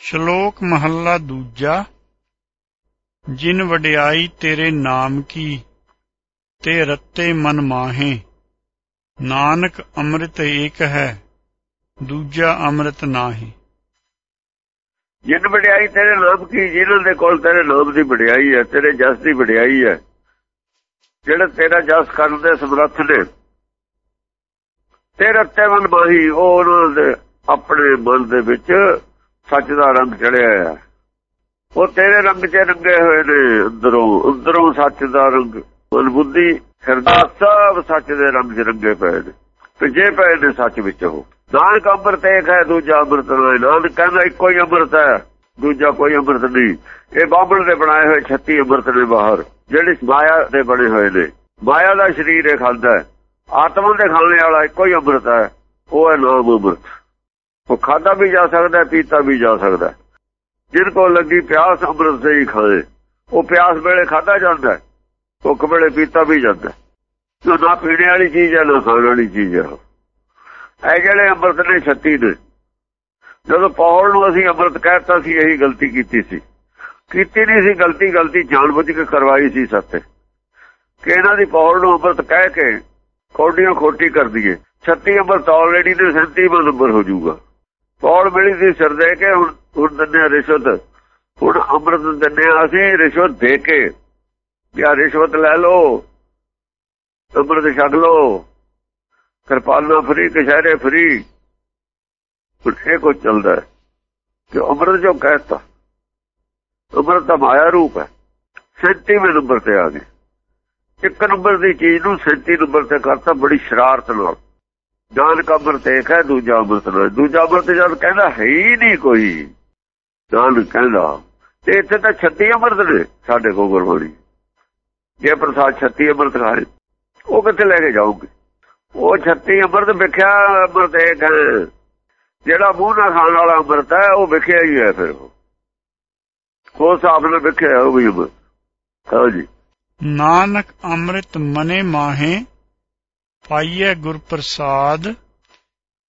ਸ਼ਲੋਕ ਮਹੱਲਾ ਦੂਜਾ, ਜਿਨ ਵਡਿਆਈ ਤੇਰੇ ਨਾਮ ਕੀ, ਤੇ ਰੱਤੇ ਮਨ ਮਾਹੇ। ਨਾਨਕ ਅੰਮ੍ਰਿਤ ਏਕ ਹੈ, ਦੂਜਾ ਅੰਮ੍ਰਿਤ ਨਾਹੀ। ਜਿਨ ਵਡਿਆਈ ਤੇਰੇ ਨਾਮ ਕੀ ਜਿਨ੍ਹਾਂ ਦੇ ਕੋਲ ਤੇਰੇ ਨਾਮ ਦੀ ਵਡਿਆਈ ਹੈ, ਤੇਰੇ ਜਸ ਦੀ ਵਡਿਆਈ ਹੈ, ਜਿਹੜਾ ਤੇਰਾ ਜਸ ਕਰਨ ਦੇ ਸਮਰੱਥ ਨੇ। ਤੇਰੇ ਤੇ ਮਨ ਮਾਹੀ, ਉਹ ਉਹਨਾਂ ਦੇ ਆਪਣੇ ਮਨ ਦੇ ਵਿੱਚ ਸੱਚ ਦਾ ਰੰਗ ਚੜਿਆ ਹੈ ਉਹ ਤੇਰੇ ਰੰਗ 'ਚ ਰੰਗੇ ਹੋਏ ਨੇ ਅੰਦਰੋਂ। ਅੰਦਰੋਂ ਸੱਚ ਦਾ ਰੰਗ। ਮਨ ਬੁੱਧੀ ਹਿਰਦਾ ਸਭ ਸੱਚ ਦੇ ਰੰਗ 'ਚ ਰੰਗੇ ਪਏ ਨੇ। ਭਿਜੇ ਪਏ ਨੇ ਸੱਚ ਵਿੱਚ ਉਹ। ਨਾਨਕ ਅੰਮ੍ਰਿਤ ਇੱਕ ਹੈ, ਦੂਜਾ ਅੰਮ੍ਰਿਤ ਨਹੀਂ। ਨਾਨਕ ਕਹਿੰਦਾ ਇੱਕੋ ਹੀ ਅੰਮ੍ਰਿਤ ਹੈ, ਦੂਜਾ ਕੋਈ ਅੰਮ੍ਰਿਤ ਨਹੀਂ। ਇਹ ਬਾਬਲ ਦੇ ਬਣਾਏ ਹੋਏ 36 ਅੰਮ੍ਰਿਤ ਨੇ ਬਾਹਰ, ਜਿਹੜੇ ਮਾਇਆ ਦੇ ਬਣੇ ਹੋਏ ਨੇ। ਮਾਇਆ ਦਾ ਸਰੀਰ ਇਹ ਖਾਂਦਾ ਆਤਮਾ ਦੇ ਖਾਣੇ ਵਾਲਾ ਇੱਕੋ ਹੀ ਅੰਮ੍ਰਿਤ ਹੈ, ਉਹ ਹੈ ਨਾਮ ਅੰਮ੍ਰਿਤ। ਉਹ ਖਾਦਾ ਵੀ ਜਾ ਸਕਦਾ, ਪੀਤਾ ਵੀ ਜਾ ਸਕਦਾ। ਜਿਨ ਕੋ ਲੱਗੀ ਪਿਆਸ, ਅੰਮ੍ਰਿਤ ਸੇ ਹੀ ਖਾਏ। ਉਹ ਪਿਆਸ ਵੇਲੇ ਖਾਦਾ ਜਾਂਦਾ ਭੁੱਖ ਵੇਲੇ ਪੀਤਾ ਵੀ ਜਾਂਦਾ ਜੋ ਨਾ ਪੀਣੇ ਵਾਲੀ ਚੀਜ਼ ਹੈ, ਨਾ ਖਾਣ ਵਾਲੀ ਚੀਜ਼ ਹੈ। ਇਹ ਜਿਹੜੇ ਅੰਮ੍ਰਿਤ ਨੇ 36 ਨੇ ਜਦੋਂ ਪੌਲ ਨੂੰ ਅਸੀਂ ਅੰਮ੍ਰਿਤ ਕਹਿਤਾ ਸੀ, ਇਹੀ ਗਲਤੀ ਕੀਤੀ ਸੀ। ਕੀਤੀ ਨਹੀਂ ਸੀ, ਗਲਤੀ ਗਲਤੀ ਜਾਣਬੁੱਝ ਕੇ ਕਰਵਾਈ ਸੀ ਸੱਤੇ ਕਿ ਇਹਨਾਂ ਦੀ ਪੌਲ ਨੂੰ ਅੰਮ੍ਰਿਤ ਕਹਿ ਕੇ ਖੋਡੀਆਂ ਖੋਟੀ ਕਰ ਦਈਏ। 36 ਅੰਮ੍ਰਿਤ ਆਲਰੇਡੀ ਦੇ 37 ਨੰਬਰ ਹੋ ਜਾਊਗਾ। ਪੌਲ ਮਿਲੀ ਸੀ ਸਿਰ ਦੇ ਕੇ? ਹੁਣ ਹੁਣ ਦਿੰਦੇ ਰਿਸ਼ਵਤ। ਹੁਣ ਅੰਮ੍ਰਿਤ ਦਿੰਦੇ ਅਸੀਂ ਰਿਸ਼ਵਤ ਦੇ ਕੇ। ਜਾਂ ਰਿਸ਼ਵਤ ਲੈ ਲਓ। ਅੰਮ੍ਰਿਤ ਛਕ ਲਓ। ਕਿਰਪਾਨਾ ਫਰੀ ਕਸ਼ਹਿਰੇ ਫਰੀ। ਇਹ ਕੋ ਚੱਲਦਾ ਹੈ ਕਿ ਅੰਮ੍ਰਿਤ ਜੋ ਕਹਿਤਾ, ਅੰਮ੍ਰਿਤ ਦਾ ਮਾਇਆ ਰੂਪ ਹੈ। 37ਵੇਂ ਨੰਬਰ ਤੇ ਆ ਗਏ। ਇੱਕ ਨੰਬਰ ਦੀ ਚੀਜ਼ ਨੂੰ 37 ਨੰਬਰ ਤੇ ਕਰਤਾ, ਬੜੀ ਸ਼ਰਾਰਤ ਨਾਲ। ਨਾਨਕ ਅੰਮ੍ਰਿਤ ਇੱਕ ਹੈ, ਦੂਜਾ ਅੰਮ੍ਰਿਤ ਨਹੀਂ ਦੂਜਾ ਅੰਮ੍ਰਿਤ ਜਦ ਕਹਿੰਦਾ, ਹੈ ਹੀ ਨਹੀਂ ਕੋਈ। ਨਾਨਕ ਕਹਿੰਦਾ, ਤੇ ਇੱਥੇ ਤਾਂ 36 ਅੰਮ੍ਰਿਤ ਨੇ ਸਾਡੇ ਕੋਲ ਗੁਰਬਾਣੀ। ਜੇ ਪ੍ਰਸਾਦ 36 ਅੰਮ੍ਰਿਤ ਖਾਏ ਉਹ ਕਿੱਥੇ ਲੈ ਕੇ ਜਾਓਗੇ ਉਹ 36 ਅੰਮ੍ਰਿਤ ਵਿਖਿਆ ਅੰਮ੍ਰਿਤ ਇੱਕ ਹੈ। ਜਿਹੜਾ ਮੂੰਹ ਨਾਲ ਖਾਣ ਵਾਲਾ ਅੰਮ੍ਰਿਤ ਹੈ, ਉਹ ਵਿਖਿਆ ਹੀ ਹੈ ਫਿਰ। ਉਹ ਹਿਸਾਬ ਨਾਲ ਵਿਖਿਆ ਉਹ ਵੀ ਅੰਮ੍ਰਿਤ। ਹਾਂਜੀ ਨਾਨਕ ਅੰਮ੍ਰਿਤ ਮਨੇ ਮਾਹੇ ਪਾਈਐ ਗੁਰ ਪ੍ਰਸਾਦ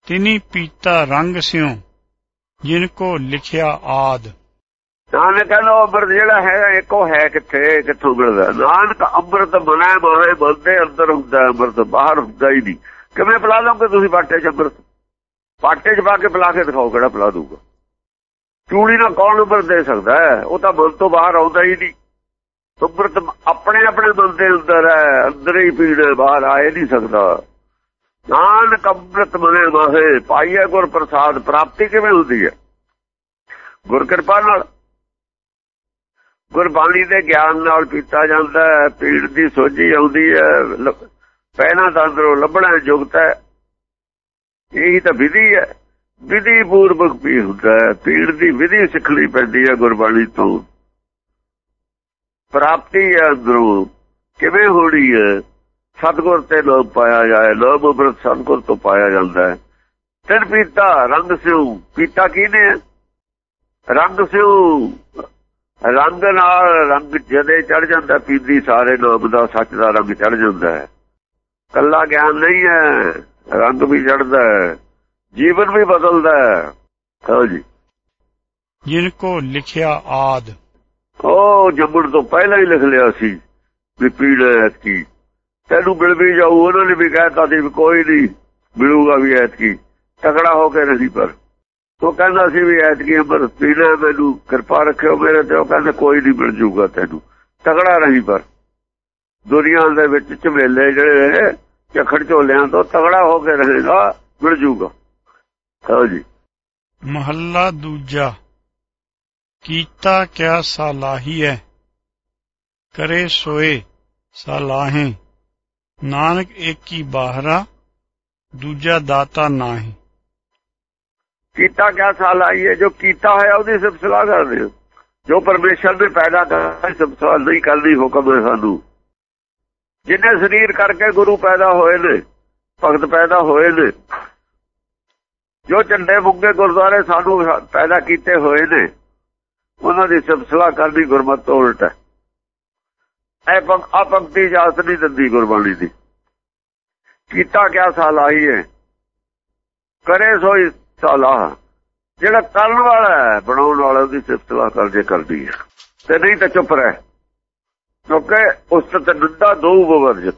ਤਿਨੀ ਪੀਤਾ ਰੰਗ ਸਿਉ, ਜਿਨ ਕੋ ਲਿਖਿਆ ਆਦ। ਨਾਨਕ ਕਹਿੰਦਾ, ਉਹ ਅੰਮ੍ਰਿਤ ਜਿਹੜਾ ਹੈਗਾ, ਇੱਕੋ ਹੈ ਕਿੱਥੇ, ਕਿੱਥੋਂ ਮਿਲਦਾ? ਨਾਨਕ ਅੰਮ੍ਰਿਤ ਮਨੇ ਮਾਹੇ ਬੰਦੇ ਅੰਦਰ ਹੁੰਦਾ, ਅੰਮ੍ਰਿਤ ਬਾਹਰ ਹੁੰਦਾ ਹੀ ਨਹੀਂ। ਕਿਵੇਂ ਪਿਲਾ ਲਓਗੇ ਤੁਸੀਂ ਬਾਟੇ ਚ ਅੰਮ੍ਰਿਤ? ਬਾਟੇ ਚ ਪਾ ਕੇ ਪਿਲਾ ਕੇ ਦਿਖਾਓ ਕਿਹੜਾ ਪਿਲਾ ਦੂਗਾ ਚੂੜੀ ਨਾਲ ਕੌਣ ਅੰਮ੍ਰਿਤ ਦੇ ਸਕਦਾ? ਉਹ ਤਾਂ ਮਨ ਤੋਂ ਬਾਹਰ ਆਉਂਦਾ ਹੀ ਨਹੀਂ। ਅੰਮ੍ਰਿਤ ਆਪਣੇ ਆਪਣੇ ਮਨ ਦੇ ਅੰਦਰ ਹੈ, ਅੰਦਰ ਹੀ ਪੀੜ ਬਾਹਰ ਆਏ ਨਹੀਂ ਸਕਦਾ। ਨਾਨਕ ਅੰਮ੍ਰਿਤ ਮਨੇ ਮਾਹੇ ਪਾਈਏ ਗੁਰ ਪ੍ਰਸਾਦ, ਪ੍ਰਾਪਤੀ ਕਿਵੇਂ ਹੁੰਦੀ ਹੈ? ਗੁਰ ਕਿਰਪਾ ਨਾਲ। ਗੁਰਬਾਣੀ ਦੇ ਗਿਆਨ ਨਾਲ ਪੀਤਾ ਜਾਂਦਾ ਹੈ ਪੀੜ ਦੀ ਸੋਝੀ ਆਉਂਦੀ ਹੈ ਪਹਿਲਾਂ ਤਾਂ ਅੰਦਰੋਂ ਲੱਭਣਾ ਯੁਗਤ ਹੈ। ਇਹੀ ਤਾਂ ਵਿਧੀ ਹੈ। ਵਿਧੀ ਪੂਰਵਕ ਪੀ ਹੁੰਦਾ ਹੈ। ਪੀੜ ਦੀ ਵਿਧੀ ਸਿੱਖਣੀ ਪੈਂਦੀ ਹੈ ਗੁਰਬਾਣੀ ਤੋਂ। ਪ੍ਰਾਪਤੀ ਹੈ ਅੰਦਰੋਂ ਕਿਵੇਂ ਹੋਣੀ ਹੈ? ਸਤਗੁਰ ਤੇ ਲੋਕ ਪਾਇਆ ਜਾਏ। ਲੋਭ ਅੰਮ੍ਰਿਤ ਸਤਗੁਰ ਤੋਂ ਪਾਇਆ ਜਾਂਦਾ ਹੈ। ਤਿੰਨ ਪੀਤਾ, ਰੰਗ ਸਿਉ। ਪੀਤਾ ਕਿਹਨੇ ਰੰਗ ਸਿਉ। ਰੰਗ ਨਾਲ ਰੰਗ ਜਦੇ ਚੜ ਜਾਂਦਾ, ਪੀਦੀ ਸਾਰੇ ਨਾਮ ਦਾ ਸੱਚ ਦਾ ਰੰਗ ਚੜ ਜਾਂਦਾ ਹੈ। ਕੱਲਾ ਗਿਆਨ ਨਹੀਂ ਹੈ। ਰੰਗ ਵੀ ਚੜਦਾ ਹੈ। ਜੀਵਨ ਵੀ ਬਦਲਦਾ ਹੈ। ਹਾਂ ਜਿਨ ਕੋ ਲਿਖਿਆ ਆਦ। ਉਹ ਜੰਮਣ ਤੋਂ ਪਹਿਲਾਂ ਹੀ ਲਿਖ ਲਿਆ ਸੀ ਵੀ ਪੀੜ ਐਤਕੀ। ਤੈਨੂੰ ਮਿਲ ਵੀ ਜਾਊ, ਉਹਨਾਂ ਨੇ ਵੀ ਕਹਿਤਾ ਸੀ ਵੀ ਕੋਈ ਨਹੀਂ, ਮਿਲੂਗਾ ਵੀ ਐਤਕੀ। ਤਕੜਾ ਹੋ ਕੇ ਨਹੀਂ ਪਰ। ਉਹ ਕਹਿੰਦਾ ਸੀ ਵੀ ਐਤਕੀ ਅੰਮ੍ਰਿਤ ਪੀਣਾ ਮੈਨੂੰ, ਕਿਰਪਾ ਰੱਖਿਓ ਮੇਰੇ ਤੇ। ਉਹ ਕਹਿੰਦਾ ਕੋਈ ਨਹੀਂ ਮਿਲ ਜੂਗਾ ਤੈਨੂੰ। ਤਕੜਾ ਨਹੀਂ ਪਰ। ਦੁਨੀਆ ਦੇ ਵਿੱਚ ਝਮੇਲੇ ਜਿਹੜੇ ਝਖੜ ਝੋਲਿਆਂ ਤੋਂ ਤਗੜਾ ਹੋ ਕੇ ਰਹੇਗਾ ਮਿਲ ਜੂਗਾ। ਹਾਂ ਜੀ। ਮਹੱਲਾ ਦੂਜਾ। ਕੀਤਾ ਕਿਆ ਸਾਲਾਹੀ ਹੈ? ਕਰੇ ਸੋਏ ਸਾਲਾਹੇ। ਨਾਨਕ ਏਕੀ ਬਾਹਰਾ, ਦੂਜਾ ਦਾਤਾ ਨਾਹੀ। ਕੀਤਾ ਕਿਆ ਸਾਲਾਹੀ ਜੋ ਕੀਤਾ ਹੋਇਆ ਉਹਦੀ ਸਿਫਤਲਾ ਕਰਦੇ ਹੋ। ਜੋ ਪਰਮੇਸ਼ਰ ਨੇ ਪੈਦਾ ਕੀਤਾ ਸਿਫਤਲਾ ਨਹੀਂ ਕਰਦੀ, ਹੁਕਮ ਹੈ ਸਾਨੂੰ। ਜਿੰਨੇ ਸਰੀਰ ਕਰਕੇ ਗੁਰੂ ਪੈਦਾ ਹੋਏ ਨੇ, ਭਗਤ ਪੈਦਾ ਹੋਏ ਨੇ, ਜੋ ਝੰਡੇ ਮੁੱਗੇ ਗੁਰਦੁਆਰੇ ਸਾਨੂੰ ਪੈਦਾ ਕੀਤੇ ਹੋਏ ਨੇ ਉਹਨਾਂ ਦੀ ਸਿਫਤਲਾ ਕਰਨੀ ਗੁਰਮਤ ਤੋਂ ਉਲਟ ਹੈ। ਐ ਪੰਕਤੀ ਇਜਾਜ਼ਤ ਨਹੀਂ ਦਿੰਦੀ ਗੁਰਬਾਣੀ ਦੀ। ਕੀਤਾ ਕਿਆ ਸਾਲਾਹੀ ਹੈ? ਕਰੇ ਸੋਈ ਸਾਲਾਹ। ਜਿਹੜਾ ਕਰਨ ਵਾਲਾ ਹੈ, ਬਣਾਉਣ ਵਾਲਾ, ਉਹਦੀ ਸਿਫਤਲਾ ਕਰਦੇ ਕਰਦੀ ਹੈ। ਤੇ ਨਹੀਂ ਤਾਂ ਚੁੱਪ ਰਹਿ। ਕਿਉਂਕਿ ਉਸ ਤੇ ਨਿੰਦਾ ਦੋ ਬਵਰਜਤ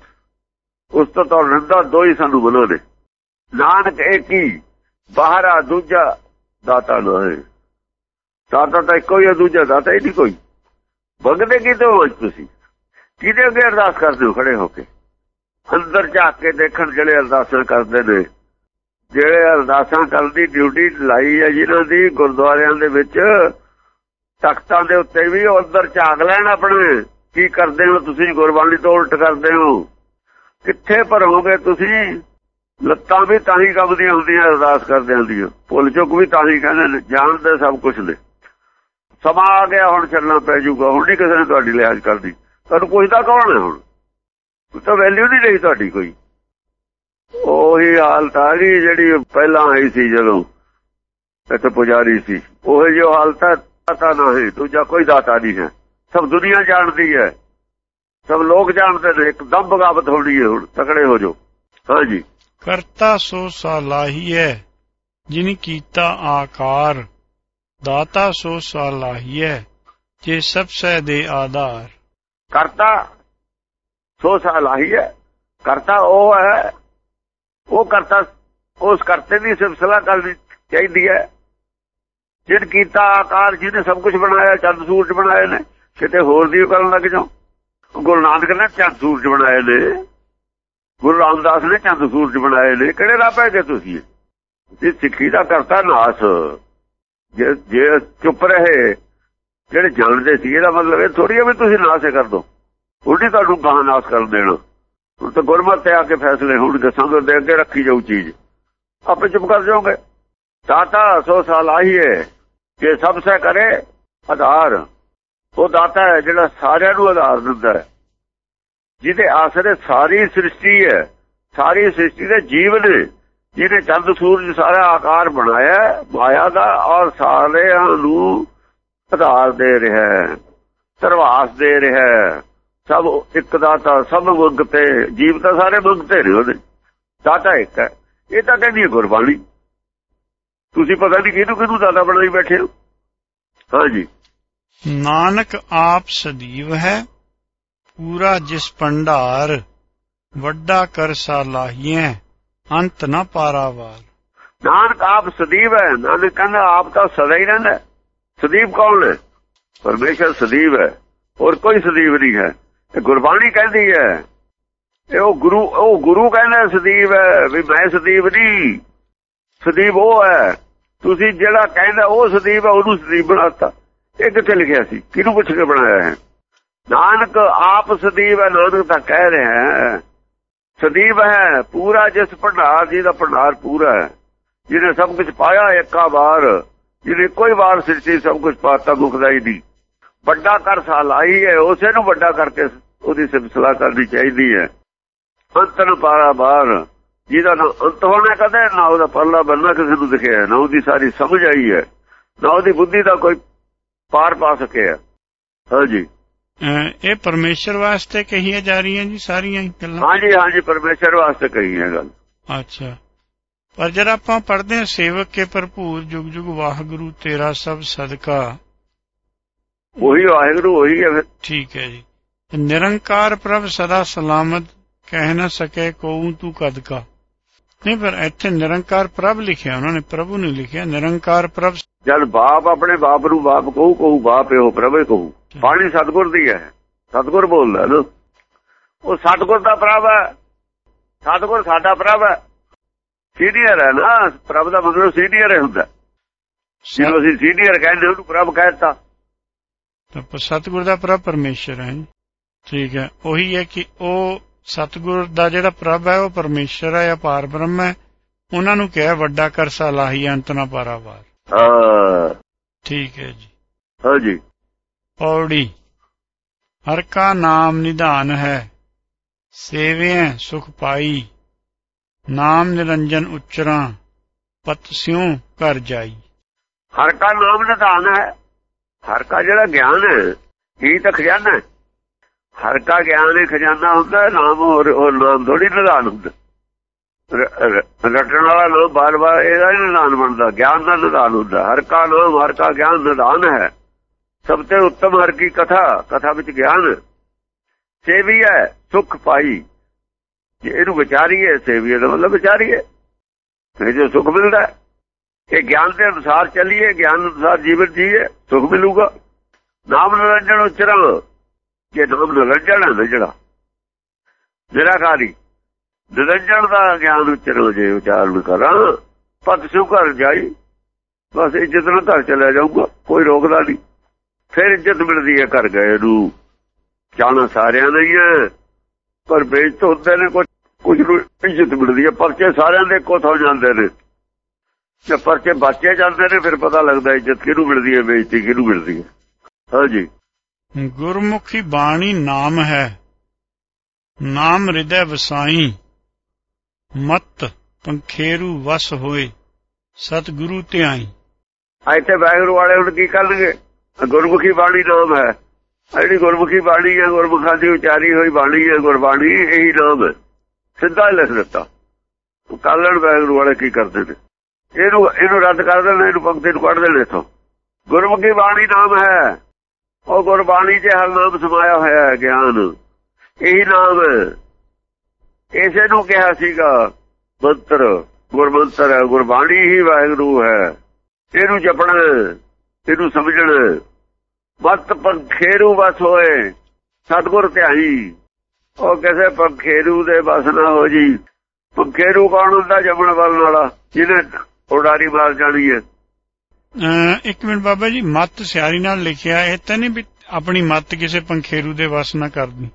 ਉਸ ਤੋਂ ਤਾਂ ਨਿੰਦਾ ਦੋ ਹੀ ਸਾਨੂੰ ਬਣਾ ਨੇ। ਨਾਨਕ ਇੱਕ ਹੀ ਬਾਹਰਾ ਦੂਜਾ ਦਾਤਾ ਨਹੀਂ। ਦਾਤਾ ਤਾਂ ਇੱਕੋ ਹੀ ਹੈ ਦੂਜਾ ਦਾਤਾ ਹੀ ਨਹੀਂ ਕੋਈ। ਮੰਗਦੇ ਕਿਤੇ ਹੋ ਤੁਸੀਂ? ਕਿਹਦੇ ਅੱਗੇ ਅਰਦਾਸ ਕਰਦੇ ਹੋ ਖੜੇ ਹੋ ਕੇ? ਅੰਦਰ ਝਾਕ ਕੇ ਦੇਖਣ ਜਿਹੜੇ ਅਰਦਾਸਾਂ ਕਰਦੇ ਨੇ। ਜਿਹੜੇ ਅਰਦਾਸਾਂ ਕਰਨ ਦੀ ਡਿਊਟੀ ਲਾਈ ਹੈ ਜਿਹਨਾਂ ਦੀ ਗੁਰਦੁਆਰਿਆਂ ਦੇ ਵਿੱਚ, ਤਖਤਾਂ ਦੇ ਉੱਤੇ ਵੀ ਅੰਦਰ ਝਾਕ ਲੈਣ ਆਪਣੇ। ਕੀ ਕਰਦੇ ਹੋ ਤੁਸੀਂ? ਗੁਰਬਾਣੀ ਤੋਂ ਉਲਟ ਕਰਦੇ ਹੋ। ਕਿੱਥੇ ਭਰੋਗੇ ਤੁਸੀਂ? ਲੱਤਾਂ ਵੀ ਤਾਂ ਹੀ ਕੰਬਦੀਆਂ ਹੁੰਦੀਆਂ ਅਰਦਾਸ ਕਰਦੇ ਹੁੰਦੀਆਂ ਭੁੱਲ ਚੁੱਕ ਵੀ ਤਾਂ ਹੀ ਕਹਿੰਦੇ ਨੇ। ਜਾਣਦੇ ਸਭ ਕੁਝ ਨੇ। ਸਮਾਂ ਆ ਗਿਆ, ਹੁਣ ਚੱਲਣਾ ਪੈ ਜਾਊਗਾ। ਹੁਣ ਨਹੀਂ ਕਿਸੇ ਨੇ ਤੁਹਾਡੀ ਲਿਹਾਜ਼ ਕਰਦੀ। ਤੁਹਾਨੂੰ ਪੁੱਛਦਾ ਕੌਣ ਹੈ ਹੁਣ? ਤਾਂ ਵੈਲਿਊ ਨਹੀਂ ਰਹੀ ਤੁਹਾਡੀ ਕੋਈ। ਉਹੀ ਹਾਲਤ ਆ ਗਈ ਜਿਹੜੀ ਪਹਿਲਾਂ ਆਈ ਸੀ ਜਦੋਂ ਇੱਥੇ ਪੁਜਾਰੀ ਸੀ। ਉਹ ਜੋ ਹਾਲਤ ਹੈ ਦਾਤਾ ਨਹੀਂ ਦੂਜਾ ਕੋਈ ਦਾਤਾ ਨਹੀਂ ਹੈ। ਸਭ ਦੁਨੀਆ ਜਾਣਦੀ ਹੈ। ਸਭ ਲੋਕ ਜਾਣਦੇ ਨੇ। ਇੱਕਦਮ ਬਗਾਵਤ ਹੋਣੀ ਹੈ ਹੁਣ। ਤਕੜੇ ਹੋ ਜਾਓ। ਹਾਂਜੀ। ਕਰਤਾ ਸੋ ਸਲਾਹੀਐ ਜਿਨ ਕੀਤਾ ਆਕਾਰ। ਦਾਤਾ ਸੋ ਸਲਾਹੀਐ ਜੇ ਸਭ ਸੈ ਦੇ ਆਧਾਰ। ਕਰਤਾ ਸੋ ਸਲਾਹੀਐ ਕਰਤਾ ਉਹ ਹੈ, ਉਹ ਕਰਤਾ, ਉਸ ਕਰਤੇ ਦੀ ਸਿਫਤਲਾ ਕਰਨੀ ਚਾਹੀਦੀ ਹੈ। ਜਿਨ ਕੀਤਾ ਆਕਾਰ ਜਿਹਨੇ ਸਭ ਕੁਝ ਬਣਾਇਆ, ਚੰਦ ਸੂਰਜ ਬਣਾਏ ਨੇ, ਕਿਤੇ ਹੋਰ ਦੀ ਕਰਨ ਲੱਗ ਜਾਓ। ਗੁਰੂ ਨਾਨਕ ਨੇ ਚੰਦ ਸੂਰਜ ਬਣਾਏ ਨੇ, ਗੁਰੂ ਰਾਮਦਾਸ ਨੇ ਚੰਦ ਸੂਰਜ ਬਣਾਏ ਨੇ, ਕਿਹੜੇ ਰਾਹ ਪੈ ਗਏ ਤੁਸੀਂ? ਇਹ ਸਿੱਖੀ ਦਾ ਕਰਤਾ ਨਾਸ। ਜੇ ਜੇ ਚੁੱਪ ਰਹੇ, ਜਿਹੜੇ ਜਾਣਦੇ ਸੀ, ਇਹਦਾ ਮਤਲਬ ਇਹ ਥੋੜੀ ਆ ਵੀ ਤੁਸੀਂ ਨਾਸ ਕਰ ਦੋ। ਉਹਦੀ ਤੁਹਾਨੂੰ ਗਾਹ ਨਾਸ ਕਰ ਦੇਣਾ। ਹੁਣ ਤਾਂ ਗੁਰਮਤਿ ਤੇ ਆ ਕੇ ਫੈਸਲੇ ਹੋਣਗੇ ਸੰਗਤ ਦੇ ਅੱਗੇ ਰੱਖੀ ਜਾਊ ਚੀਜ਼। ਆਪੇ ਚੁੱਪ ਕਰ ਜਾਓਗੇ। ਦਾਤਾ ਸੋ ਸਾਲ ਆਈਏ ਕਿ ਸਭ ਸੇ ਕਰੇ ਆਧਾਰ। ਉਹ ਦਾਤਾ ਹੈ ਜਿਹੜਾ ਸਾਰਿਆਂ ਨੂੰ ਆਧਾਰ ਦਿੰਦਾ ਹੈ। ਜਿਹਦੇ ਆਸਰੇ ਸਾਰੀ ਸ੍ਰਿਸ਼ਟੀ ਹੈ। ਸਾਰੀ ਸ੍ਰਿਸ਼ਟੀ ਦੇ ਜੀਵ ਨੇ। ਜਿਹਨੇ ਚੰਦ ਸੂਰਜ ਸਾਰਾ ਆਕਾਰ ਬਣਾਇਆ, ਮਾਇਆ ਦਾ ਔਰ ਸਾਰਿਆਂ ਨੂੰ ਆਧਾਰ ਦੇ ਰਿਹਾ ਹੈ ਸਰਵਾਸ ਦੇ ਰਿਹਾ ਹੈ। ਸਭ ਇੱਕ ਦਾਤਾ ਸਭ ਮੰਗਤੇ ਜੀਵ ਤਾਂ ਸਾਰੇ ਮੰਗਤੇ ਨੇ ਉਹਦੇ। ਦਾਤਾ ਇੱਕ ਹੈ। ਇਹ ਤਾਂ ਕਹਿੰਦੀ ਹੈ ਗੁਰਬਾਣੀ। ਤੁਸੀਂ ਪਤਾ ਨਹੀਂ ਕਿਹਨੂੰ ਕਿਹਨੂੰ ਦਾਤਾ ਬਣਾਈ ਬੈਠੇ ਹੋ। ਹਾਂਜੀ ਨਾਨਕ ਆਪ ਸਦੀਵ ਹੈ, ਪੂਰਾ ਜਿਸ ਭੰਡਾਰ ਵੱਡਾ ਕਰ ਸਾਲਾਹੀਐ ਅੰਤ ਨਾ ਪਾਰਾਵਾਰ। ਨਾਨਕ ਆਪ ਸਦੀਵ ਹੈ, ਨਾਨਕ ਕਹਿੰਦਾ ਆਪ ਤਾਂ ਸਦਾ ਹੀ ਰਹਿੰਦਾ ਸਦੀਵ ਕੌਣ ਹੈ? ਪਰਮੇਸ਼ਰ ਸਦੀਵ ਹੈ, ਹੋਰ ਕੋਈ ਸਦੀਵ ਨਹੀਂ ਹੈ। ਇਹ ਗੁਰਬਾਣੀ ਕਹਿੰਦੀ ਹੈ, ਇਹ ਉਹ ਗੁਰੂ ਉਹ ਗੁਰੂ ਕਹਿੰਦਾ ਸਦੀਵ ਹੈ ਵੀ ਮੈਂ ਸਦੀਵ ਨਹੀਂ। ਸਦੀਵ ਉਹ ਹੈ, ਤੁਸੀਂ ਜਿਹੜਾ ਕਹਿੰਦਾ ਉਹ ਸਦੀਵ ਹੈ, ਉਹਨੂੰ ਸਦੀਵ ਬਣਾਤਾ। ਇਹ ਕਿੱਥੇ ਲਿਖਿਆ ਸੀ? ਕਿਹਨੂੰ ਪੁੱਛ ਕੇ ਬਣਾਇਆ ਹੈ? ਨਾਨਕ ਆਪ ਸਦੀਵ ਹੈ, ਨਾਨਕ ਤਾਂ ਕਹਿ ਰਿਹਾ ਹੈ। ਸਦੀਵ ਹੈ, ਪੂਰਾ ਜਿਸ ਭੰਡਾਰ ਜੀ ਦਾ ਭੰਡਾਰ ਪੂਰਾ ਹੈ। ਜਿਹਨੇ ਸਭ ਕੁਝ ਪਾਇਆ ਇੱਕਾ ਵਾਰ, ਜਿਹਨੇ ਕੋਈ ਵਾਰ ਸਿਰਤੀ ਸਭ ਕੁਝ ਪਾਤਾ ਮੁਕਦਾ ਹੀ ਵੱਡਾ ਕਰ ਸਾਲਾਈ ਹੈ, ਉਸੇ ਨੂੰ ਵੱਡਾ ਕਰਕੇ ਉਹਦੀ ਸਿਫਤਲਾ ਕਰਨੀ ਚਾਹੀਦੀ ਹੈ। ਅੰਤ ਨੂੰ ਪਾਰਾ ਬਾਹਰ ਜਿਹਦਾ ਨਾ ਅੰਤ ਹੋਣਾ ਕਦੇ, ਨਾ ਉਹਦਾ ਪੱਲਾ ਬੰਨਾ ਕਿਸੇ ਨੂੰ ਦਿਖਿਆ ਨਾ ਉਹਦੀ ਸਾਰੀ ਸਮਝ ਆਈ ਹੈ। ਨਾ ਉਹਦੀ ਬੁੱਧੀ ਦਾ ਕੋਈ ਪਾਰ ਪਾ ਸਕਿਆ। ਹਾਂਜੀ। ਇਹ ਪਰਮੇਸ਼ਰ ਵਾਸਤੇ ਕਹੀਆਂ ਜਾ ਰਹੀਆਂ ਜੀ ਸਾਰੀਆਂ ਹੀ ਗੱਲਾਂ ਹਾਂਜੀ ਹਾਂਜੀ ਪਰਮੇਸ਼ਰ ਵਾਸਤੇ ਕਹੀ ਹੈ ਗੱਲ ਅੱਛਾ ਪਰ ਜਦ ਆਪਾਂ ਪੜ੍ਹਦੇ ਹਾਂ ਸੇਵਕ ਕੇ ਭਰਪੂਰ ਜੁਗ ਜੁਗ ਵਾਹਿਗੁਰੂ ਤੇਰਾ ਸਭ ਸਦਕਾ ਉਹੀ ਵਾਹਿਗੁਰੂ ਉਹੀ ਹੈ ਫਿਰ ਠੀਕ ਹੈ ਜੀ ਨਿਰੰਕਾਰ ਪ੍ਰਭ ਸਦਾ ਸਲਾਮਤ ਕਹਿ ਨਾ ਸਕੇ ਕੋਉ ਤੂੰ ਕਦ ਕਾ ਨਹੀਂ ਪਰ ਇੱਥੇ ਨਿਰੰਕਾਰ ਪ੍ਰਭ ਲਿਖਿਆ ਉਹਨਾਂ ਨੇ ਪ੍ਰਭੂ ਨੇ ਲਿਖਿਆ ਨਿਰੰਕਾਰ ਪ੍ਰਭ ਜਦ ਬਾਪ ਆਪਣੇ ਬਾਪ ਨੂੰ ਬਾਪ ਕਹੂ ਕਹੂ ਬਾਪ ਇਹੋ ਪ੍ਰਭੇ ਕਹੂ ਬਾਣੀ ਸਤਗੁਰ ਦੀ ਹੈ। ਸਤਗੁਰ ਬੋਲਦਾ ਨਾ ਉਹ ਸਤਗੁਰ ਦਾ ਪ੍ਰਭ ਹੈ। ਸਤਗੁਰ ਸਾਡਾ ਪ੍ਰਭ ਹੈ। ਸੀਨੀਅਰ ਹੈ ਨਾ। ਪ੍ਰਭ ਦਾ ਮਤਲਬ ਸੀਨੀਅਰ ਹੁੰਦਾ। ਜਿਹਨੂੰ ਅਸੀਂ ਸੀਨੀਅਰ ਕਹਿੰਦੇ ਉਹਨੂੰ ਪ੍ਰਭ ਕਹਿੰਦਾ ਤਾਂ ਸਤਗੁਰ ਦਾ ਪ੍ਰਭ ਪਰਮੇਸ਼ਰ ਹੈ ਠੀਕ ਹੈ। ਉਹੀ ਹੈ ਕਿ ਉਹ ਸਤਗੁਰ ਦਾ ਜਿਹੜਾ ਪ੍ਰਭ ਹੈ ਉਹ ਪਰਮੇਸ਼ਰ ਹੈ ਅਪਾਰ ਬ੍ਰਹਮ ਹੈ। ਉਹਨਾਂ ਨੂੰ ਕਿਹਾ ਵੱਡਾ ਕਰਸਾ ਲਾਹੀ ਅੰਤ ਨਾ ਪਾਰਾਵਾਰ। ਹਾਂ। ਠੀਕ ਹੈ ਜੀ। ਹਾਂਜੀ ਪੌੜੀ। ਹਰ ਕਾ ਨਾਮ ਨਿਧਾਨ ਹੈ, ਸੇਵਿਐ ਸੁਖ ਪਾਈ। ਨਾਮ ਨਿਰੰਜਨ ਉਚਰਾਂ, ਪਤ ਸਿਉ ਕਰ ਜਾਈ। ਹਰ ਕਾ ਨਾਮ ਨਿਧਾਨ ਹੈ, ਹਰ ਕਾ ਜਿਹੜਾ ਗਿਆਨ ਹੈ ਇਹ ਤਾਂ ਖਜ਼ਾਨਾ ਹੈ। ਹਰ ਕਾ ਗਿਆਨ ਹੀ ਖਜ਼ਾਨਾ ਹੁੰਦਾ, ਨਾਮ ਹੋਰ ਹੋਰ ਨਾਮ ਥੋੜੀ ਨਿਧਾਨ ਹੁੰਦਾ। ਰ- ਰਟਣ ਵਾਲਾ ਨਾਮ ਬਾਰ-ਬਾਰ ਇਹਦਾ ਹੀ ਨਿਦਾਨ ਬਣਦਾ, ਗਿਆਨ ਦਾ ਨਿਦਾਨ ਹੁੰਦਾ। ਹਰ ਕਾ ਨਾਮ, ਹਰ ਕਾ ਗਿਆਨ ਨਿਦਾਨ ਹੈ। ਸਭ ਤੋਂ ਉੱਤਮ ਹਰ ਕੀ ਕਥਾ ਕਥਾ ਵਿੱਚ ਗਿਆਨ। ਸੇਵੀ ਹੈ, ਸੁਖ ਪਾਈ ਜੇ ਇਹਨੂੰ ਵਿਚਾਰੀਏ ਸੇਵੀ ਦਾ ਮਤਲਬ ਵਿਚਾਰੀਏ। ਇਹ ਜੋ ਸੁਖ ਮਿਲਦਾ ਇਹ ਗਿਆਨ ਦੇ ਅਨੁਸਾਰ ਚੱਲੀਏ, ਗਿਆਨ ਅਨੁਸਾਰ ਜੀਵਨ ਜੀਏ, ਸੁਖ ਮਿਲੂਗਾ। ਨਾਮ ਨਿਰੰਜਨ ਉਚਰਾਂ। ਜੇ ਨਾਮ ਨਿਰੰਜਨ ਹੈ ਨਾ ਜਿਹੜਾ ਨਿਰਾਕਾਰੀ। ਨਿਰੰਜਨ ਦਾ ਗਿਆਨ ਉਚਰੋ ਜੇ ਉਚਾਰਨ ਕਰਾਂ ਪਤ ਸਿਉ ਘਰ ਜਾਈ, ਬਸ ਇੱਜ਼ਤ ਨਾਲ ਘਰ ਚਲਾ ਜਾਊਗਾ, ਕੋਈ ਰੋਕਦਾ ਨਹੀਂ। ਫਿਰ ਇੱਜ਼ਤ ਮਿਲਦੀ ਹੈ ਘਰ ਗਏ ਨੂੰ। ਜਾਣਾ ਸਾਰਿਆਂ ਦਾ ਹੀ ਹੈ ਪਰ ਬੇਇੱਜ਼ਤ ਹੁੰਦੇ ਨੇ ਕੁਝ ਕੁਝ ਨੂੰ ਇੱਜ਼ਤ ਮਿਲਦੀ ਹੈ। ਪਰਚੇ ਸਾਰਿਆਂ ਦੇ ਹੋ ਜਾਂਦੇ ਨੇ। ਜੇ ਪਰਚੇ ਬਾਚੇ ਜਾਂਦੇ ਨੇ ਫਿਰ ਪਤਾ ਲੱਗਦਾ ਇੱਜ਼ਤ ਕਿਹਨੂੰ ਮਿਲਦੀ ਹੈ ਬੇਇੱਜ਼ਤੀ ਕਿਹਨੂੰ ਮਿਲਦੀ ਹੈ। ਹਾਂਜੀ ਗੁਰਮੁਖੀ ਬਾਣੀ ਨਾਮ ਹੈ। ਨਾਮ ਹਿਰਦੈ ਵਸਾਈ। ਮਤ ਪੰਖੇਰੂ ਵਸ ਹੋਏ। ਸਤਿਗੁਰੂ ਧਿਆਈ। ਇੱਥੇ ਵਾਹਿਗੁਰੂ ਵਾਲੇ ਹੁਣ ਕੀ ਕਰਨਗੇ? ਗੁਰਮੁਖੀ ਬਾਣੀ ਨਾਮ ਹੈ। ਜਿਹੜੀ ਗੁਰਮੁਖੀ ਬਾਣੀ ਹੈ, ਗੁਰਮੁਖਾਂ ਦੀ ਉਚਾਰੀ ਹੋਈ ਬਾਣੀ ਹੈ, ਗੁਰਬਾਣੀ, ਇਹੀ ਨਾਮ ਹੈ। ਸਿੱਧਾ ਲਿਖ ਦਿੱਤਾ। ਕਾਲਣ ਵਾਹਿਗੁਰੂ ਵਾਲੇ ਕੀ ਕਰਦੇ ਨੇ? ਇਹਨੂੰ ਇਹਨੂੰ ਰੱਦ ਕਰ ਦੇਣਾ ਇਹਨੂੰ ਪੰਕਤੀ ਨੂੰ ਕੱਢ ਦੇਣਾ ਇਥੋਂ। ਗੁਰਮੁਖੀ ਬਾਣੀ ਨਾਮ ਹੈ। ਉਹ ਗੁਰਬਾਣੀ 'ਚ ਹਰ ਨਾਮ ਸਮਾਇਆ ਹੋਇਆ ਹੈ, ਗਿਆਨ। ਇਹੀ ਨਾਮ ਇਸੇ ਨੂੰ ਕਿਹਾ ਸੀਗਾ, ਮੰਤਰ। ਗੁਰਮੰਤਰ ਹੈ, ਗੁਰਬਾਣੀ ਹੀ ਵਾਹਿਗੁਰੂ ਹੈ। ਇਹਨੂੰ ਜਪਣਾ ਇਹਨੂੰ ਸਮਝਣਾ। ਵਕਤ ਪੰਖੇਰੂ ਵਸ ਹੋਏ ਸਤਗੁਰ ਧਿਆਈ। ਉਹ ਕਿਸੇ ਪੰਖੇਰੂ ਦੇ ਵਸ ਨਾ ਹੋ ਜੀ। ਪੰਖੇਰੂ ਕੌਣ ਹੁੰਦਾ ਜਪਣ ਵਾਲ ਵਾਲਾ? ਜਿਹਨੇ ਉਡਾਰੀ ਮਾਰ ਜਾਣੀ ਹੈ। ਇੱਕ ਮਿੰਟ ਬਾਬਾ ਜੀ ਮਤ ਸਿਆਰੀ ਨਾਲ ਲਿਖਿਆ ਇਹ ਤਾਂ ਨਹੀਂ ਵੀ ਆਪਣੀ ਮਤ ਕਿਸੇ ਪੰਖੇਰੂ ਦੇ ਵਸ ਨਾ ਕਰਦੀ।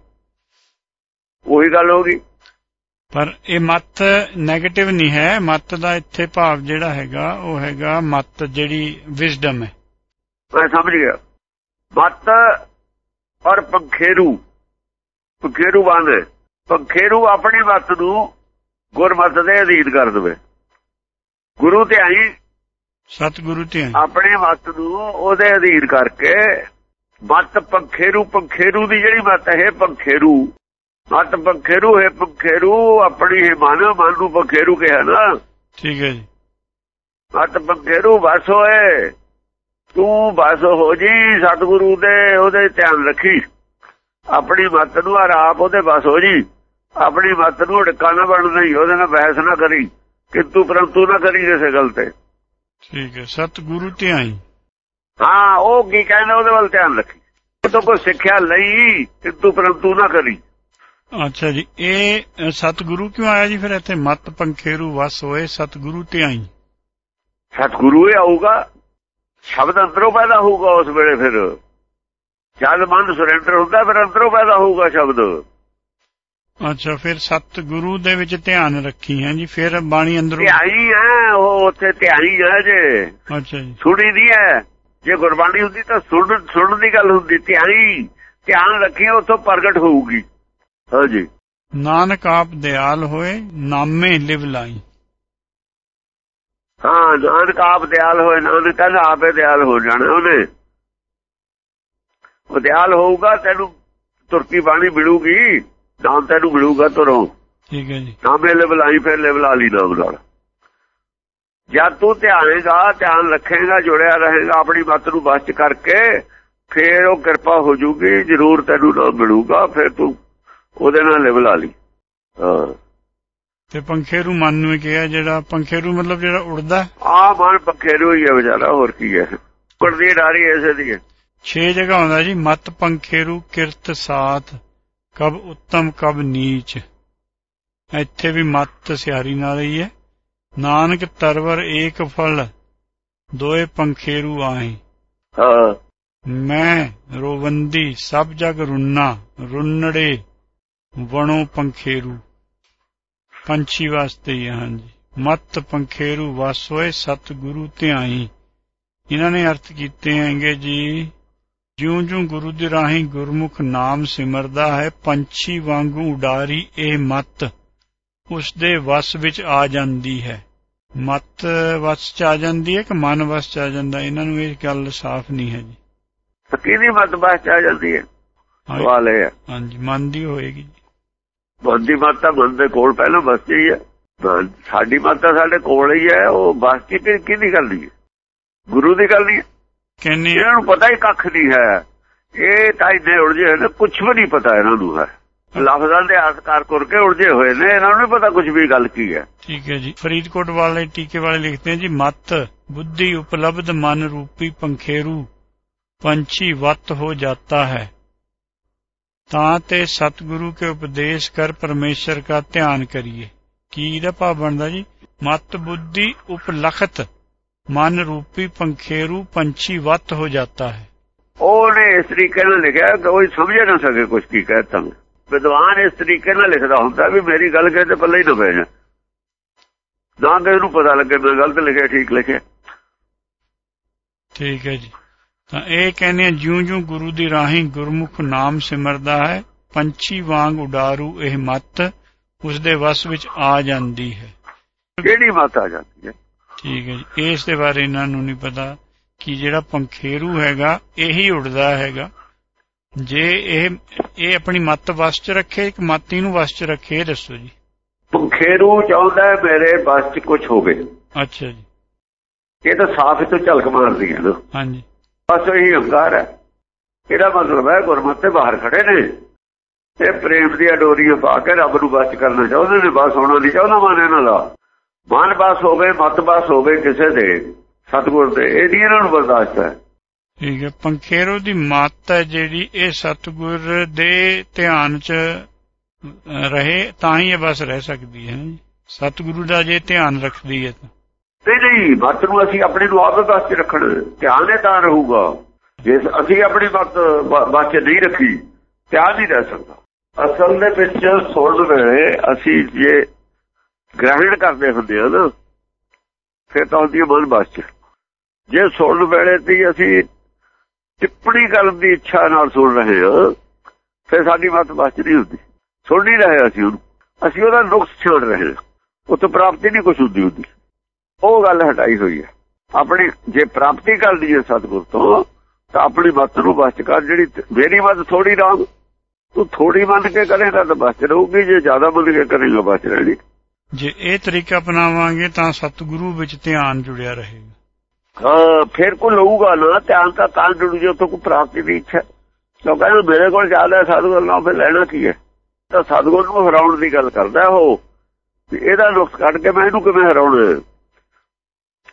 ਉਹੀ ਗੱਲ ਹੋ ਗਈ। ਪਰ ਇਹ ਮਤ 네ਗੇਟਿਵ ਨਹੀਂ ਹੈ। ਮਤ ਦਾ ਇੱਥੇ ਭਾਵ ਜਿਹੜਾ ਹੈਗਾ ਉਹ ਹੈਗਾ ਮਤ ਜਿਹੜੀ ਵਿਜ਼ਡਮ ਹੈ। ਮੈਂ ਸਮਝ ਗਿਆ ਮਤ ਔਰ ਪੰਖੇਰੂ ਪੰਖੇਰੂ ਬੰਦ ਪੰਖੇਰੂ ਆਪਣੀ ਮਤ ਨੂੰ ਗੁਰਮਤ ਦੇ ਅਧੀਨ ਕਰ ਦੇਵੇ ਗੁਰੂ ਧਿਆਈ ਸਤਿਗੁਰੂ ਧਿਆਈ ਆਪਣੀ ਮਤ ਨੂੰ ਉਹਦੇ ਅਧੀਨ ਕਰਕੇ ਮਤ ਪੰਖੇਰੂ ਪੰਖੇਰੂ ਦੀ ਜਿਹੜੀ ਮਤ ਹੈ ਪੰਖੇਰੂ ਮਤ ਪੰਖੇਰੂ ਹੈ ਪੰਖੇਰੂ ਆਪਣੀ ਹੀ ਮਨ ਮਨ ਨੂੰ ਪੰਖੇਰੂ ਕਿਹਾ ਨਾ ਠੀਕ ਹੈ ਜੀ ਮਤ ਪੰਖੇਰੂ ਬਸ ਹੋਏ ਤੂੰ ਬਸ ਹੋ ਜੀ ਸਤਿਗੁਰੂ ਦੇ ਉਹਦੇ ਧਿਆਨ ਰੱਖੀ। ਆਪਣੀ ਮਤ ਨੂੰ ਆਪ ਉਹਦੇ ਬਸ ਹੋ ਜੀ। ਆਪਣੀ ਮਤ ਨੂੰ ਢਕਾ ਨਾ ਬਣ ਨਹੀਂ ਉਹਦੇ ਨਾਲ ਬਹਿਸ ਨਾ ਕਰੀ। ਕਿੰਤੂ ਪਰੰਤੂ ਨਾ ਕਰੀ ਕਿਸੇ ਗੱਲ ਤੇ। ਠੀਕ ਹੈ ਸਤਿਗੁਰੂ ਧਿਆਈ। ਹਾਂ ਉਹ ਕੀ ਕਹਿੰਦਾ ਉਹਦੇ ਵੱਲ ਧਿਆਨ ਰੱਖੀ। ਉਹ ਤੋਂ ਕੋਈ ਸਿੱਖਿਆ ਲਈ ਕਿੰਤੂ ਪਰੰਤੂ ਨਾ ਕਰੀ। ਅੱਛਾ ਜੀ ਇਹ ਸਤਿਗੁਰੂ ਕਿਉਂ ਆਇਆ ਜੀ ਫਿਰ ਇੱਥੇ? ਮਤ ਪੰਖੇਰੂ ਵਸ ਹੋਏ ਸਤਿਗੁਰੂ ਧਿਆਈ। ਸਤਿਗੁਰੂ ਹੀ ਆਊਗਾ ਸ਼ਬਦ ਅੰਦਰੋਂ ਪੈਦਾ ਹੋਊਗਾ ਉਸ ਵੇਲੇ ਫਿਰ। ਜਦ ਮਨ ਸਰੈਂਡਰ ਹੁੰਦਾ ਫਿਰ ਅੰਦਰੋਂ ਪੈਦਾ ਹੋਊਗਾ ਸ਼ਬਦ। ਅੱਛਾ ਫਿਰ ਸਤਿਗੁਰੂ ਦੇ ਵਿੱਚ ਧਿਆਨ ਰੱਖੀ ਹੈ ਜੀ ਫਿਰ ਬਾਣੀ ਅੰਦਰੋਂ ਧਿਆਈ ਹੈ ਉਹ ਉੱਥੇ ਧਿਆਈ ਹੈ ਜੇ। ਅੱਛਾ ਜੀ। ਸੁਣੀ ਦੀ ਹੈ। ਜੇ ਗੁਰਬਾਣੀ ਹੁੰਦੀ ਤਾਂ ਸੁਣ ਸੁਣਨ ਦੀ ਗੱਲ ਹੁੰਦੀ ਧਿਆਈ। ਧਿਆਨ ਰੱਖੀ ਉੱਥੋਂ ਪ੍ਰਗਟ ਹੋਊਗੀ। ਹਾਂਜੀ ਨਾਨਕ ਆਪ ਦਿਆਲ ਹੋਏ ਨਾਮੇ ਲਿਵ ਲਾਈ। ਹਾਂ ਨਾਨਕ ਆਪ ਦਿਆਲ ਹੋਏ ਨਾਨਕ ਕਹਿੰਦਾ ਆਪੇ ਦਿਆਲ ਹੋ ਜਾਣਾ ਉਹਨੇ ਉਹ ਦਿਆਲ ਹੋਊਗਾ ਤੈਨੂੰ ਤੁਰਕੀ ਬਾਣੀ ਮਿਲੂਗੀ ਨਾਮ ਤੈਨੂੰ ਮਿਲੂਗਾ ਤੁਰੋਂ। ਠੀਕ ਹੈ ਜੀ। ਨਾਮੇ ਲੈਵਲ ਆਈ ਫਿਰ ਲੈਵਲ ਆਲੀ ਨਾਮ ਨਾਲ। ਜਦ ਤੂੰ ਧਿਆਨੇਗਾ ਧਿਆਨ ਰੱਖੇਗਾ ਜੁੜਿਆ ਰਹੇਗਾ ਆਪਣੀ ਮਤ ਨੂੰ ਬਸ ਚ ਕਰਕੇ ਫਿਰ ਉਹ ਕਿਰਪਾ ਹੋ ਜੂਗੀ ਜ਼ਰੂਰ ਤੈਨੂੰ ਨਾਮ ਮਿਲੂਗਾ ਫਿਰ ਤੂੰ ਉਹਦੇ ਨਾਲ ਲੈਵਲ ਆਲੀ ਹਾਂ। ਤੇ ਪੰਖੇਰੂ ਮਨ ਨੂੰ ਕਿਹਾ ਜਿਹੜਾ ਪੰਖੇਰੂ ਮਤਲਬ ਜਿਹੜਾ ਉੜਦਾ ਆ ਮਨ ਪੱਖੇ ਨੂੰ ਹੀ ਹੈ ਵਿਚਾਰਾ ਹੋਰ ਕੀ ਹੈ। ਕੁੜਦੀ ਡਾਰੀ ਐਸੇ ਦੀ ਹੈ। 6 ਜਗ੍ਹਾ ਹੁੰਦਾ ਜੀ ਮਤ ਪੰਖੇਰੂ ਕਿਰਤ ਸਾਥ ਕਬ ਉੱਤਮ ਕਬ ਨੀਚ। ਇੱਥੇ ਵੀ ਮਤ ਸਿਆਰੀ ਨਾਲ ਹੀ ਹੈ। ਨਾਨਕ ਤਰਵਰ ਏਕ ਫਲ ਦੋਏ ਪੰਖੇਰੂ ਆਏ ਹਾਂ। ਮੈਂ ਰੋਵੰਦੀ ਸਭ ਜਗ ਰੁੰਨਾ ਰੁੰਨੜੇ ਵਣੋ ਪੰਖੇਰੂ ਪੰਛੀ ਵਾਸਤੇ ਹੀ ਹਾਂਜੀ। ਮਤ ਪੰਖੇਰੂ ਵਸ ਹੋਏ ਸਤਿਗੁਰੂ ਧਿਆਈ। ਇਹਨਾਂ ਨੇ ਅਰਥ ਕੀਤੇ ਹੈਗੇ ਜੀ ਜਿਉਂ ਜਿਉਂ ਗੁਰੂ ਦੇ ਰਾਹੀਂ ਗੁਰਮੁਖ ਨਾਮ ਸਿਮਰਦਾ ਹੈ ਪੰਛੀ ਵਾਂਗੂ ਉਡਾਰੀ ਇਹ ਮਤ ਉਸ ਦੇ ਵਸ ਵਿੱਚ ਆ ਜਾਂਦੀ ਹੈ। ਮਤ ਵਸ ਚ ਆ ਜਾਂਦੀ ਹੈ ਕਿ ਮਨ ਵਸ ਚ ਆ ਜਾਂਦਾ? ਇਹਨਾਂ ਨੂੰ ਇਹ ਗੱਲ ਸਾਫ਼ ਨਹੀਂ ਹੈ ਜੀ। ਕਿਹਦੀ ਮਤ ਬਸ ਚ ਆ ਜਾਂਦੀ ਹੈ? ਹਾਂਜੀ। ਸਵਾਲ ਇਹ ਹੈ। ਹਾਂਜੀ ਮਨ ਦੀ ਹੋਏਗੀ ਬੰਦੀ ਮਾਤਾ ਮਨ ਦੇ ਕੋਲ ਪਹਿਲਾਂ ਹੀ ਹੈ। ਸਾਡੀ ਮਾਤਾ ਸਾਡੇ ਕੋਲ ਹੀ ਹੈ ਉਹ ਬਸ ਕਿ ਕਿਹਦੀ ਗੱਲ ਦੀ ਗੁਰੂ ਦੀ ਗੱਲ ਦੀ ਕਹਿੰਨੀ ਇਹਨਾਂ ਨੂੰ ਪਤਾ ਹੀ ਕੱਖ ਨਹੀਂ ਹੈ। ਇਹ ਤਾਂ ਇਹਨੇ ਉਲਝੇ ਹੋਏ ਨੇ ਕੁਝ ਵੀ ਨਹੀਂ ਪਤਾ ਇਹਨਾਂ ਨੂੰ ਹੈ। ਲਫ਼ਜ਼ਾਂ ਦੇ ਆਸਕਾਰ ਕਰਕੇ ਉਲਝੇ ਹੋਏ ਨੇ ਇਹਨਾਂ ਨੂੰ ਨਹੀਂ ਪਤਾ ਕੁਝ ਵੀ ਗੱਲ ਕੀ ਹੈ। ਠੀਕ ਹੈ ਜੀ। ਫਰੀਦਕੋਟ ਵਾਲੇ ਟੀਕੇ ਵਾਲੇ ਲਿਖਦੇ ਆ ਜੀ ਮਤ ਬੁੱਧੀ ਉਪਲਬਧ ਮਨ ਰੂਪੀ ਪੰਖੇਰੂ ਪੰਛੀ ਵੱਤ ਹੋ ਜਾਂਦਾ ਹੈ। ਤਾਂ ਤੇ ਸਤਿਗੁਰੂ ਕੇ ਉਪਦੇਸ਼ ਕਰ ਪਰਮੇਸ਼ਰ ਦਾ ਧਿਆਨ ਕਰੀਏ। ਕੀ ਇਹਦਾ ਭਾਵ ਬਣਦਾ ਜੀ? ਮਤ ਬੁੱਧੀ ਉਪਲਖਤ ਮਨ ਰੂਪੀ ਪੰਖੇਰੂ ਪੰਛੀ ਵਤ ਹੋ ਜਾਂਦਾ ਹੈ। ਉਹਨੇ ਇਸ ਤਰੀਕੇ ਨਾਲ ਲਿਖਿਆ ਕਿ ਕੋਈ ਸਮਝ ਨਾ ਸਕੇ ਕੁਝ ਕੀ ਕਹਿਤਾ ਵਿਦਵਾਨ ਇਸ ਤਰੀਕੇ ਨਾਲ ਲਿਖਦਾ ਹੁੰਦਾ ਵੀ ਮੇਰੀ ਗੱਲ ਕਹੇ ਤੇ ਪੱਲੇ ਹੀ ਨਾ ਪੈ ਜਾ ਨਾ ਕਿ ਇਹਨੂੰ ਪਤਾ ਲੱਗੇ ਮੈਂ ਗਲਤ ਲਿਖਿਆ ਠੀਕ ਲਿਖਿਆ। ਠੀਕ ਹੈ ਜੀ। ਤਾਂ ਇਹ ਕਹਿੰਦੇ ਆ ਜਿਉਂ-ਜਿਉਂ ਗੁਰੂ ਦੀ ਰਾਹੀਂ ਗੁਰਮੁਖ ਨਾਮ ਸਿਮਰਦਾ ਹੈ ਪੰਛੀ ਵਾਂਗ ਉਡਾਰੂ ਇਹ ਮਤ ਉਸ ਦੇ ਵਸ ਵਿੱਚ ਆ ਜਾਂਦੀ ਹੈ। ਕਿਹੜੀ ਮਤ ਆ ਜਾਂਦੀ ਹੈ? ਠੀਕ ਹੈ ਜੀ। ਇਸ ਦੇ ਬਾਰੇ ਇਹਨਾਂ ਨੂੰ ਨਹੀਂ ਪਤਾ ਕਿ ਜਿਹੜਾ ਪੰਖੇਰੂ ਹੈਗਾ ਇਹੀ ਉੜਦਾ ਹੈਗਾ। ਜੇ ਇਹ ਇਹ ਆਪਣੀ ਮੱਤ ਵਸ ਚ ਰੱਖੇ ਕਿ ਮਾਤੀ ਨੂੰ ਵਸ ਚ ਰੱਖੇ ਦੱਸੋ ਜੀ। ਪੰਖੇਰੂ ਚਾਹੁੰਦਾ ਮੇਰੇ ਬਸ 'ਚ ਕੁਝ ਹੋਵੇ। ਅੱਛਾ ਜੀ। ਇਹ ਤਾਂ ਸਾਫ਼ ਤੋਂ ਝਲਕ ਮਾਰਦੀ ਹੈ ਨਾ। ਹਾਂਜੀ। ਬਸ ਇਹੀ ਹੰਕਾਰ ਹੈ। ਇਹਦਾ ਮਤਲਬ ਹੈ ਗੁਰਮਤਿ ਬਾਹਰ ਖੜੇ ਨੇ। ਇਹ ਪ੍ਰੇਮ ਦੀਆਂ ਡੋਰੀਆਂ ਪਾ ਕੇ ਰੱਬ ਨੂੰ ਬਸ ਕਰਨਾ ਚਾਹੁੰਦੇ ਨੇ, ਬਸ ਹੋਣਾ ਨਹੀਂ ਚਾਹੁੰਦਾ ਮਨ ਇਹਨਾਂ ਦਾ। ਮਨ ਬਸ ਹੋਵੇ, ਮਤ ਬਸ ਹੋਵੇ ਕਿਸੇ ਦੇ, ਸਤਿਗੁਰ ਦੇ, ਇਹ ਨਹੀਂ ਇਹਨਾਂ ਨੂੰ ਬਰਦਾਸ਼ਤ ਹੈ। ਠੀਕ ਹੈ, ਪੰਖੇਰੋ ਦੀ ਮੱਤ ਹੈ ਜਿਹੜੀ ਇਹ ਸਤਿਗੁਰ ਦੇ ਧਿਆਨ ਚ ਰਹੇ, ਤਾਂ ਹੀ ਇਹ ਬਸ ਰਹਿ ਸਕਦੀ ਹੈ। ਨਾ ਸਤਿਗੁਰੂ ਦਾ ਜੇ ਧਿਆਨ ਰੱਖਦੀ ਹੈ ਤਾਂ। ਨਹੀਂ ਨਹੀਂ ਮਤ ਨੂੰ ਅਸੀਂ ਆਪਣੇ ਨੂੰ ਆਪ ਬਸ ਰੱਖਣ ਧਿਆਨ ਇਹ ਤਾਂ ਰਹੂਗਾ। ਜੇ ਅਸੀਂ ਆਪਣੀ ਮਤ ਬਸ ਨਹੀਂ ਰੱਖੀ, ਧਿਆਨ ਨਹੀਂ ਰਹਿ ਸਕਦਾ। ਅਸਲ ਦੇ ਵਿੱਚ ਸੁਣਨ ਵੇਲੇ ਅਸੀਂ ਜੇ ਗ੍ਰਹਿਣ ਕਰਦੇ ਹੁੰਦੇ ਆ ਨਾ, ਫਿਰ ਤਾਂ ਹੁੰਦੀ ਹੈ ਮਨ ਬਸ 'ਚ ਜੇ ਸੁਣ ਵੇਲੇ ਤੇ ਅਸੀਂ ਟਿੱਪਣੀ ਕਰਨ ਦੀ ਇੱਛਾ ਨਾਲ ਸੁਣ ਰਹੇ ਹਾਂ, ਫਿਰ ਸਾਡੀ ਮਤ ਬਸ 'ਚ ਨਹੀਂ ਹੁੰਦੀ। ਸੁਣ ਨਹੀਂ ਰਹੇ ਅਸੀਂ ਉਹਨੂੰ। ਅਸੀਂ ਉਹਦਾ ਨੁਕਸ ਛੇੜ ਰਹੇ ਹਾਂ। ਉਹ ਤੋਂ ਪ੍ਰਾਪਤੀ ਨਹੀਂ ਕੁਛ ਹੁੰਦੀ ਹੁੰਦੀ। ਉਹ ਗੱਲ ਹਟਾਈ ਹੋਈ ਹੈ। ਆਪਣੀ ਜੇ ਪ੍ਰਾਪਤੀ ਕਰਦੀ ਹੈ ਸਤਿਗੁਰ ਤੋਂ ਤਾਂ ਆਪਣੀ ਮਤ ਨੂੰ ਬਸ ਕਰ। ਜਿਹੜੀ ਮੇਰੀ ਮਤ ਥੋੜੀ ਰਾਮ ਤੂੰ ਥੋੜੀ ਮੰਨ ਕੇ ਕਰੇਗਾ ਤਾਂ ਬਸ ਰਹੂਗੀ ਜੇ ਜ਼ਿਆਦਾ ਮੰਨ ਕੇ ਕਰੇਗਾ ਬਸ ਰਹਿਣੀ। ਜੇ ਇਹ ਤਰੀਕਾ ਅਪਣਾਵਾਂਗੇ ਤਾਂ ਸਤਿਗੁਰੂ ਵਿੱਚ ਧਿਆਨ ਜੁੜਿਆ ਰਹੇਗਾ। ਹਾਂ ਫਿਰ ਕੋ ਲਊਗਾ ਨਾ ਧਿਆਨ ਤਾਂ ਤਾਂ ਜੁੜ ਜੇ ਤੋਂ ਕੋ ਪ੍ਰਾਪਤੀ ਦੀ ਇੱਛਾ। ਲੋਕਾਂ ਨੂੰ ਮੇਰੇ ਕੋਲ ਜ਼ਿਆਦਾ ਸਤਿਗੁਰ ਨਾਲ ਫਿਰ ਲੈਣਾ ਕੀ ਹੈ? ਤਾਂ ਸਤਿਗੁਰ ਨੂੰ ਹਰਾਉਣ ਦੀ ਗੱਲ ਕਰਦਾ ਉਹ। ਇਹਦਾ ਨੁਕਸ ਕੱਢ ਕੇ ਮੈਂ ਇਹਨੂੰ ਕਿਵੇਂ ਹਰਾਉਣਾ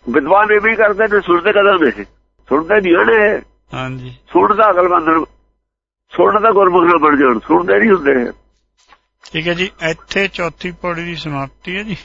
ਵਿਦਵਾਨ ਇਹ ਵੀ ਕਰਦੇ ਨੇ ਸੁਣਦੇ ਕਦੋਂ ਨੇ ਸੁਣਦੇ ਨਹੀਂ ਨੇ ਹਾਂਜੀ। ਸੁਣਦਾ ਅਕਲਮੰਦ ਨੂੰ ਸੁਣਦਾ ਗੁਰਮੁਖ ਨਾਲ ਬਣ ਜਾਣ ਸੁਣਦੇ ਨਹੀਂ ਹੁੰਦੇ ਠੀਕ ਹੈ ਜੀ ਇੱਥੇ ਚੌਥੀ ਪੌੜੀ ਦੀ ਸਮਾਪਤੀ ਹੈ ਜੀ।